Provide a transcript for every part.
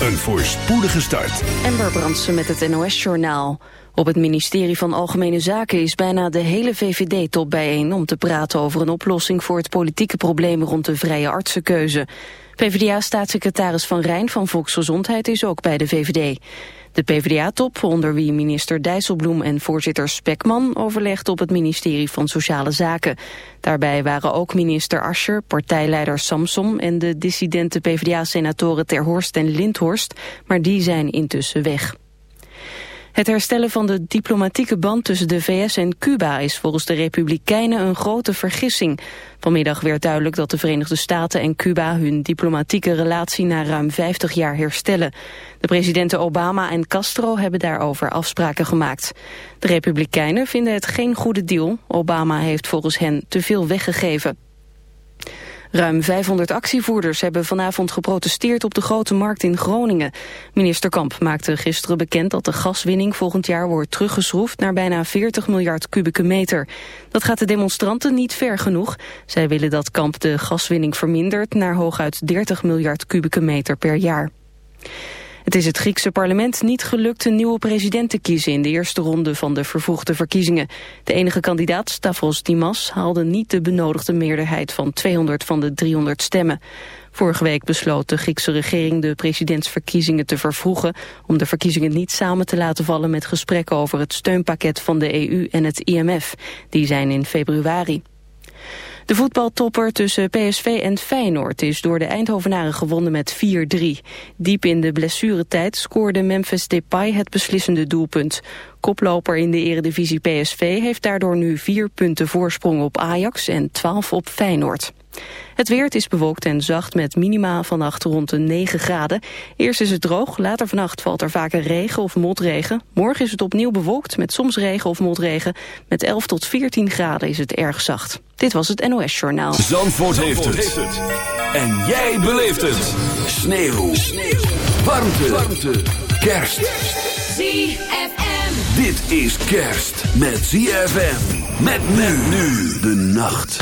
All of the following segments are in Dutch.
Een voorspoedige start. Ember Brandsen met het NOS-journaal. Op het ministerie van Algemene Zaken is bijna de hele VVD-top bijeen... om te praten over een oplossing voor het politieke probleem rond de vrije artsenkeuze. PvdA-staatssecretaris Van Rijn van Volksgezondheid is ook bij de VVD. De PvdA-top, onder wie minister Dijsselbloem en voorzitter Spekman... overlegde op het ministerie van Sociale Zaken. Daarbij waren ook minister Ascher, partijleider Samsom... en de dissidente PvdA-senatoren Terhorst en Lindhorst, maar die zijn intussen weg. Het herstellen van de diplomatieke band tussen de VS en Cuba is volgens de Republikeinen een grote vergissing. Vanmiddag werd duidelijk dat de Verenigde Staten en Cuba hun diplomatieke relatie na ruim 50 jaar herstellen. De presidenten Obama en Castro hebben daarover afspraken gemaakt. De Republikeinen vinden het geen goede deal. Obama heeft volgens hen te veel weggegeven. Ruim 500 actievoerders hebben vanavond geprotesteerd op de Grote Markt in Groningen. Minister Kamp maakte gisteren bekend dat de gaswinning volgend jaar wordt teruggeschroefd naar bijna 40 miljard kubieke meter. Dat gaat de demonstranten niet ver genoeg. Zij willen dat Kamp de gaswinning vermindert naar hooguit 30 miljard kubieke meter per jaar. Het is het Griekse parlement niet gelukt een nieuwe president te kiezen in de eerste ronde van de vervroegde verkiezingen. De enige kandidaat, Stavros Dimas, haalde niet de benodigde meerderheid van 200 van de 300 stemmen. Vorige week besloot de Griekse regering de presidentsverkiezingen te vervroegen om de verkiezingen niet samen te laten vallen met gesprekken over het steunpakket van de EU en het IMF. Die zijn in februari. De voetbaltopper tussen PSV en Feyenoord is door de Eindhovenaren gewonnen met 4-3. Diep in de blessuretijd scoorde Memphis Depay het beslissende doelpunt. Koploper in de eredivisie PSV heeft daardoor nu vier punten voorsprong op Ajax en 12 op Feyenoord. Het weer is bewolkt en zacht met minima vannacht rond de 9 graden. Eerst is het droog, later vannacht valt er vaker regen of motregen. Morgen is het opnieuw bewolkt met soms regen of motregen. Met 11 tot 14 graden is het erg zacht. Dit was het NOS Journaal. Zandvoort, heeft, het. En jij beleeft het. Sneeuw. Sneeuw. Warmte. Warmte. Kerst. ZFM. Dit is kerst met ZFM. Met men nu de nacht.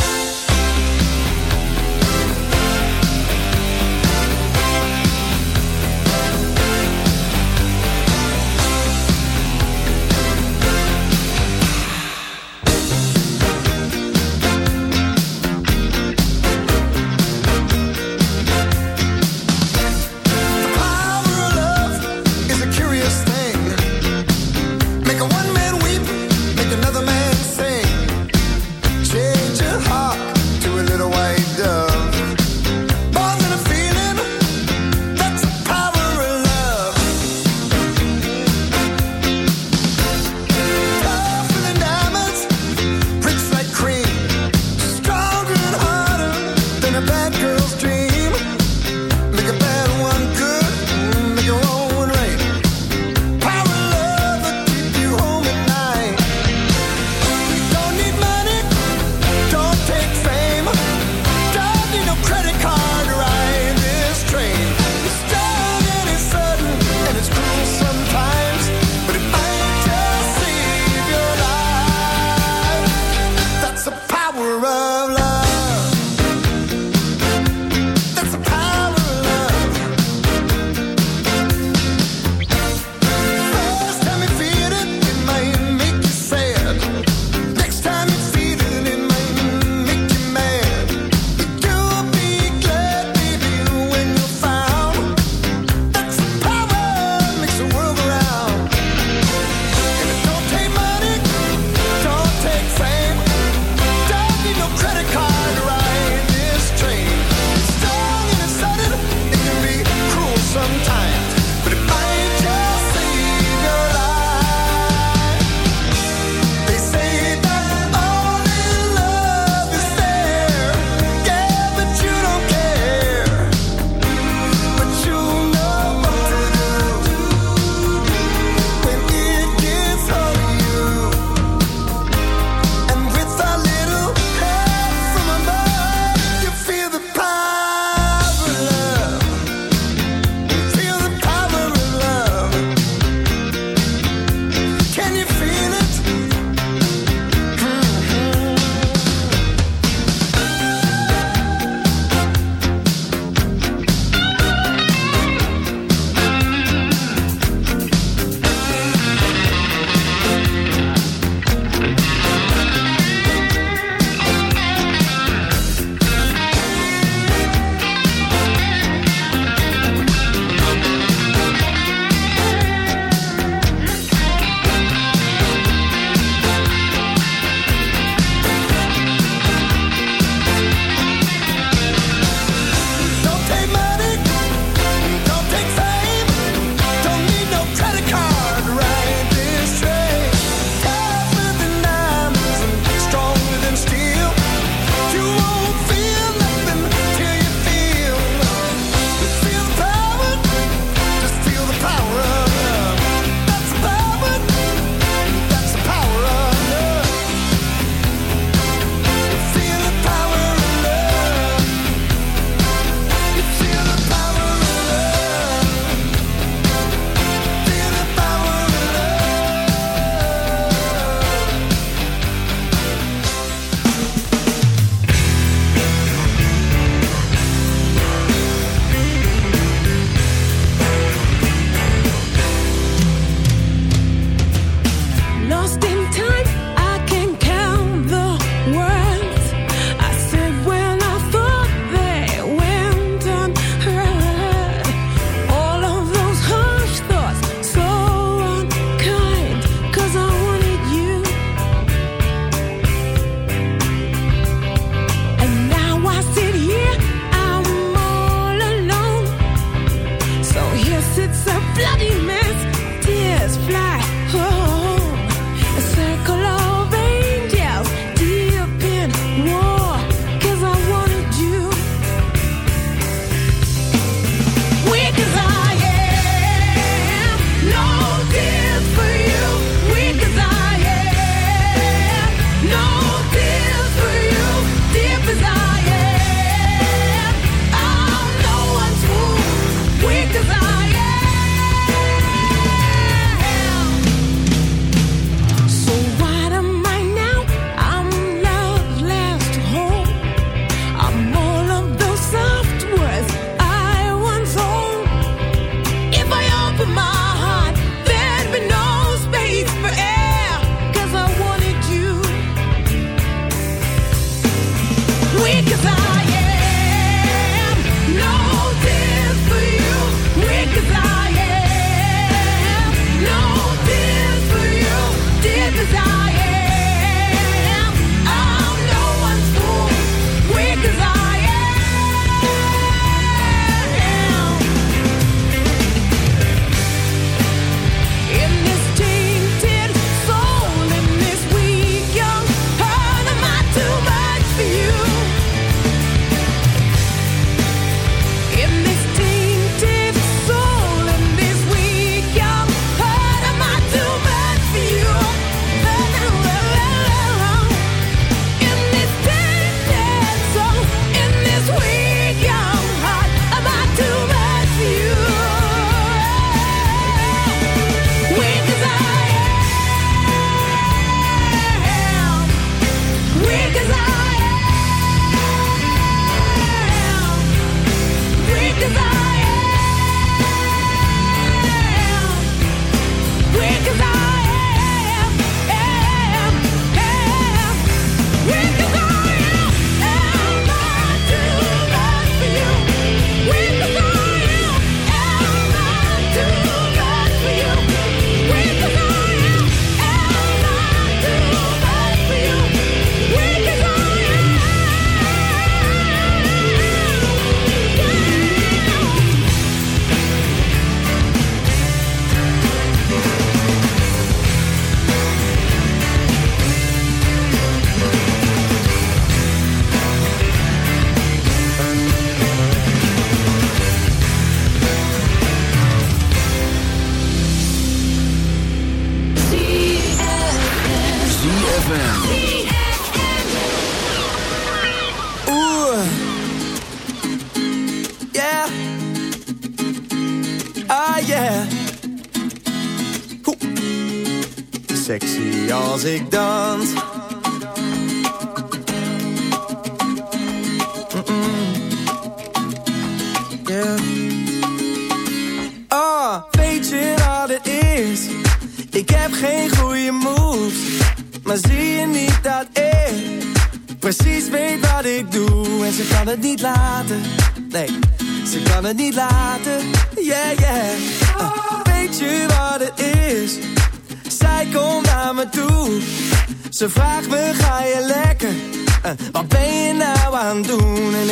big dog.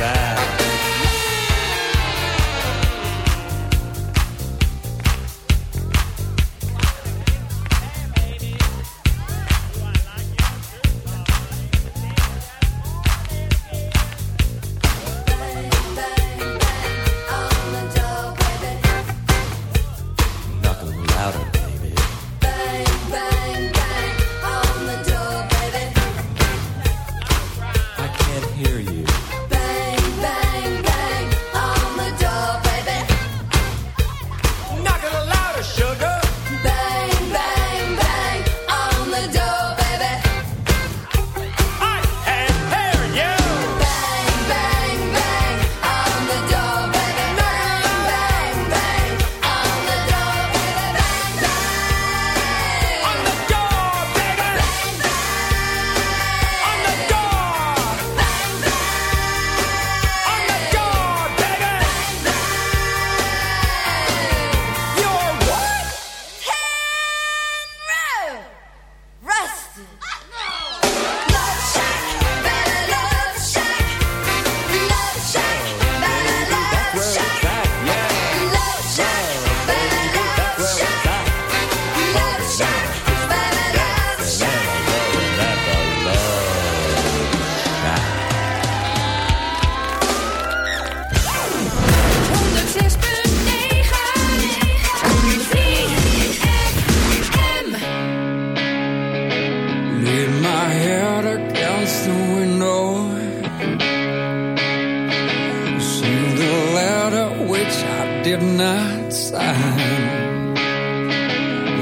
that.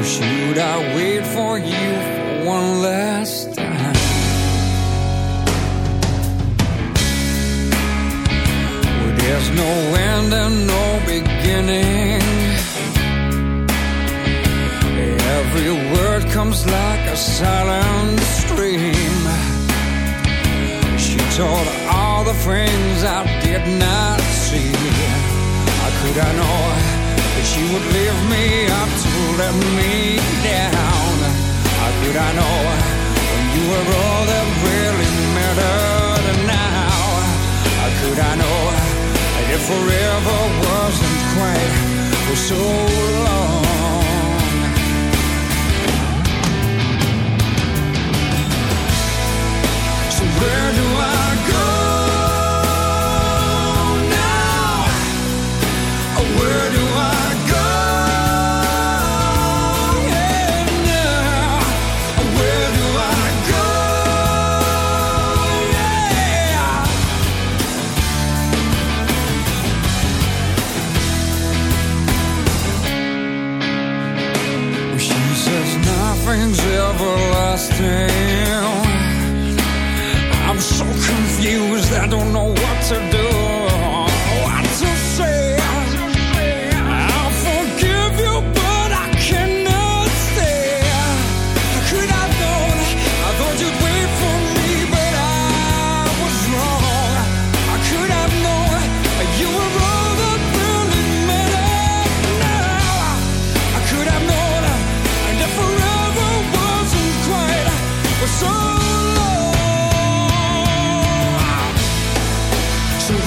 should I wait for you one last time? Well, there's no end and no beginning. Every word comes like a silent stream. She told all the things I did not see. How could I know that she would leave me up let me down. How did I know when you were all that really mattered? Now, how could I know that it forever wasn't quite for so long? So where do I?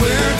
where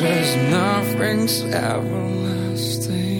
'Cause nothing's everlasting.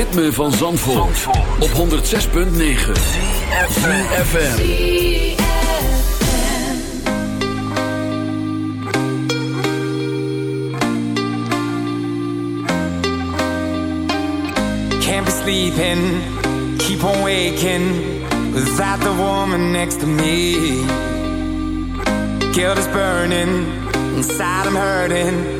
ritme van Zandvoort, op 106.9 CFFM Can't be sleeping, keep on waking. Without the woman next to me. Guilt is burning, inside I'm hurting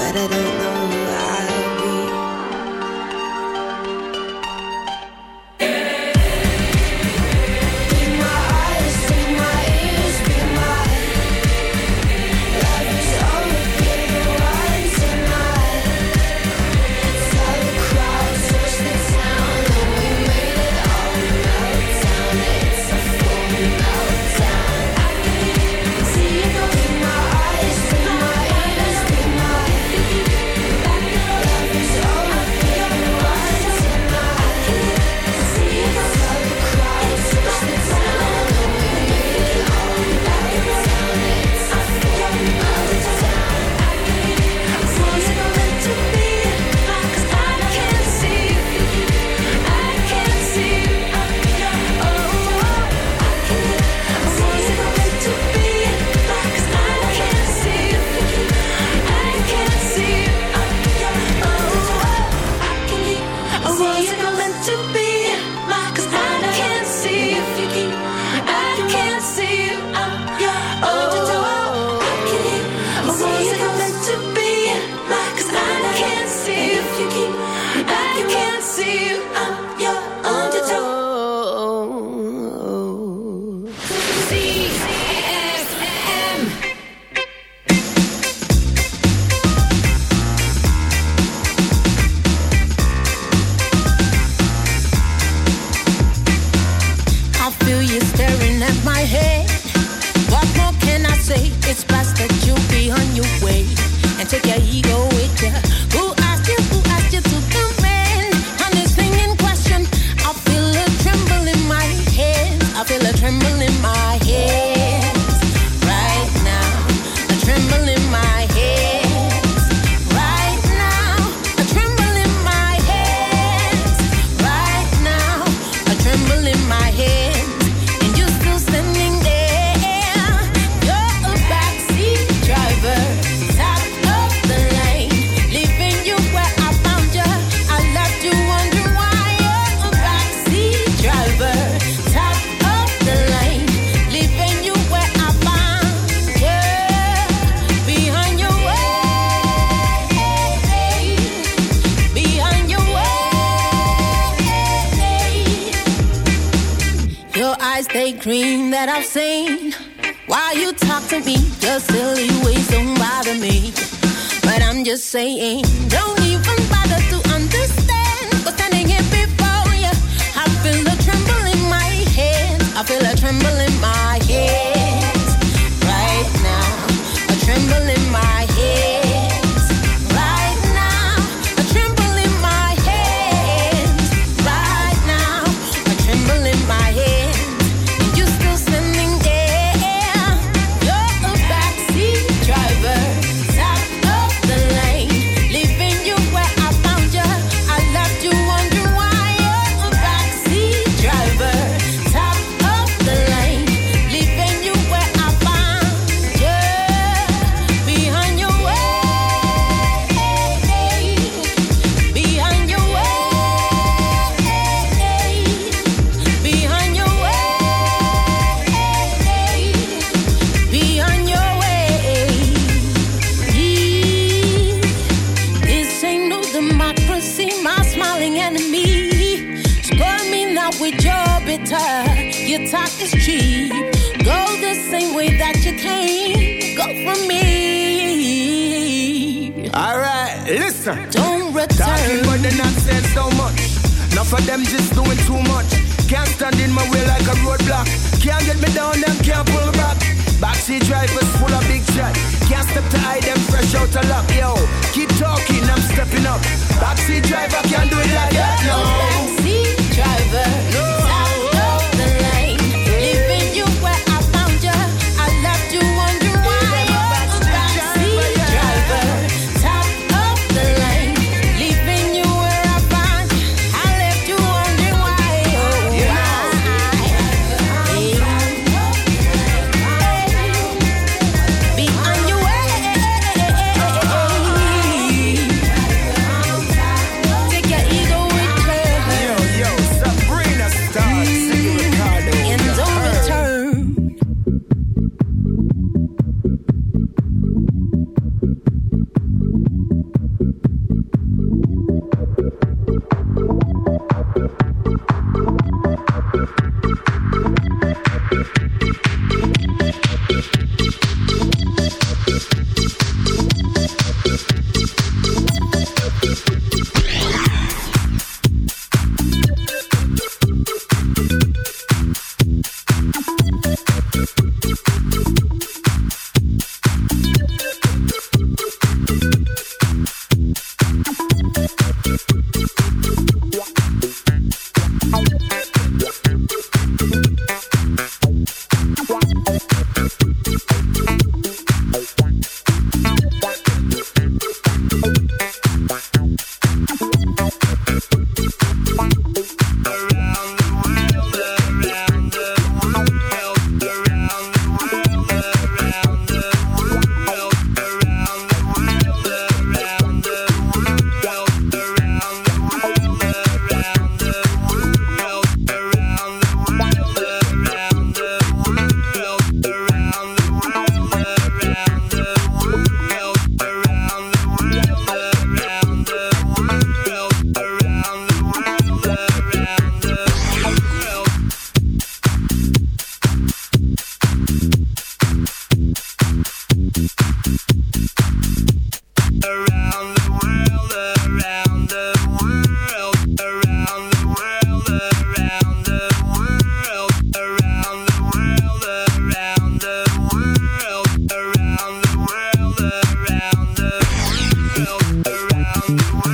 But I don't know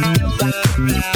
Bye.